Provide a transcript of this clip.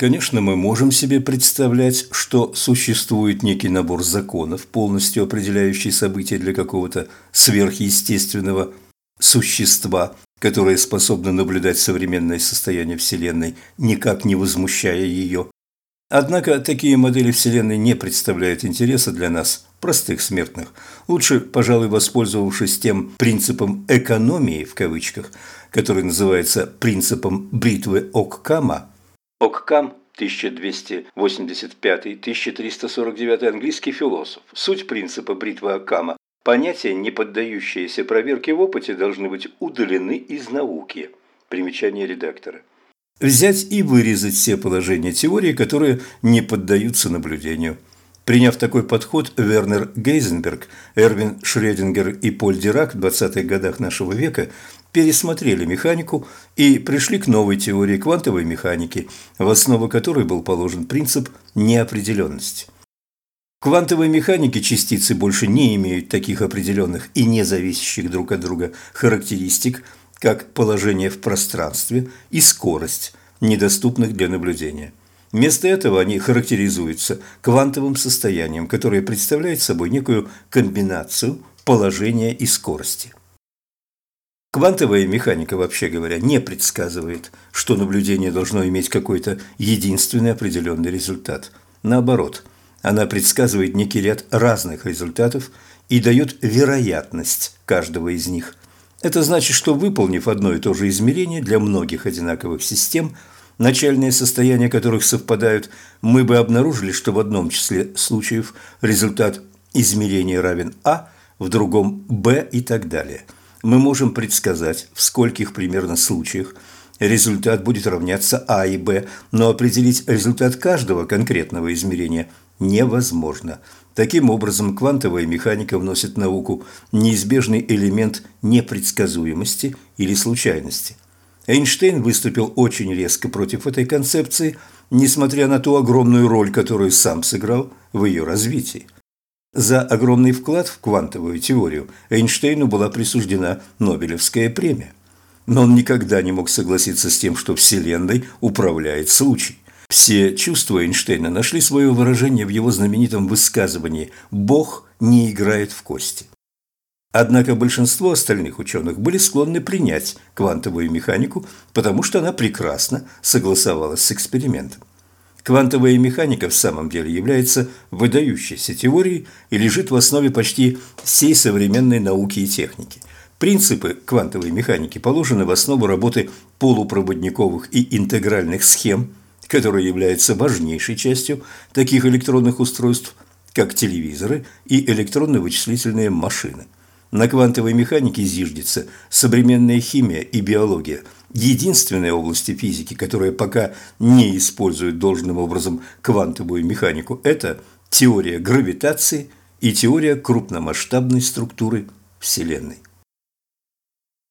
Конечно, мы можем себе представлять, что существует некий набор законов, полностью определяющий события для какого-то сверхъестественного существа, которое способно наблюдать современное состояние Вселенной, никак не возмущая ее. Однако такие модели Вселенной не представляют интереса для нас, простых смертных. Лучше, пожалуй, воспользовавшись тем принципом «экономии» в кавычках, который называется принципом бритвы Оккама. Оккам 1285-1349 английский философ. Суть принципа бритвы Оккама Понятия, не поддающиеся проверке в опыте, должны быть удалены из науки. Примечание редактора. Взять и вырезать все положения теории, которые не поддаются наблюдению. Приняв такой подход, Вернер Гейзенберг, Эрвин Шредингер и Поль Дирак в 20-х годах нашего века пересмотрели механику и пришли к новой теории квантовой механики, в основу которой был положен принцип неопределенности – квантовой механике частицы больше не имеют таких определенных и не зависящих друг от друга характеристик, как положение в пространстве и скорость, недоступных для наблюдения. Вместо этого они характеризуются квантовым состоянием, которое представляет собой некую комбинацию положения и скорости. Квантовая механика, вообще говоря, не предсказывает, что наблюдение должно иметь какой-то единственный определенный результат. Наоборот – она предсказывает некий ряд разных результатов и дает вероятность каждого из них. Это значит, что выполнив одно и то же измерение для многих одинаковых систем, начальные состояния которых совпадают, мы бы обнаружили, что в одном числе случаев результат измерения равен А, в другом – Б и так далее. Мы можем предсказать, в скольких примерно случаях результат будет равняться А и Б, но определить результат каждого конкретного измерения невозможно. Таким образом, квантовая механика вносит в науку неизбежный элемент непредсказуемости или случайности. Эйнштейн выступил очень резко против этой концепции, несмотря на ту огромную роль, которую сам сыграл в ее развитии. За огромный вклад в квантовую теорию Эйнштейну была присуждена Нобелевская премия. Но он никогда не мог согласиться с тем, что Вселенной управляет случай. Все чувства Эйнштейна нашли свое выражение в его знаменитом высказывании «Бог не играет в кости». Однако большинство остальных ученых были склонны принять квантовую механику, потому что она прекрасно согласовалась с экспериментом. Квантовая механика в самом деле является выдающейся теорией и лежит в основе почти всей современной науки и техники. Принципы квантовой механики положены в основу работы полупроводниковых и интегральных схем – которая является важнейшей частью таких электронных устройств, как телевизоры и электронно-вычислительные машины. На квантовой механике зиждется современная химия и биология, единственные области физики, которые пока не используют должным образом квантовую механику, это теория гравитации и теория крупномасштабной структуры Вселенной.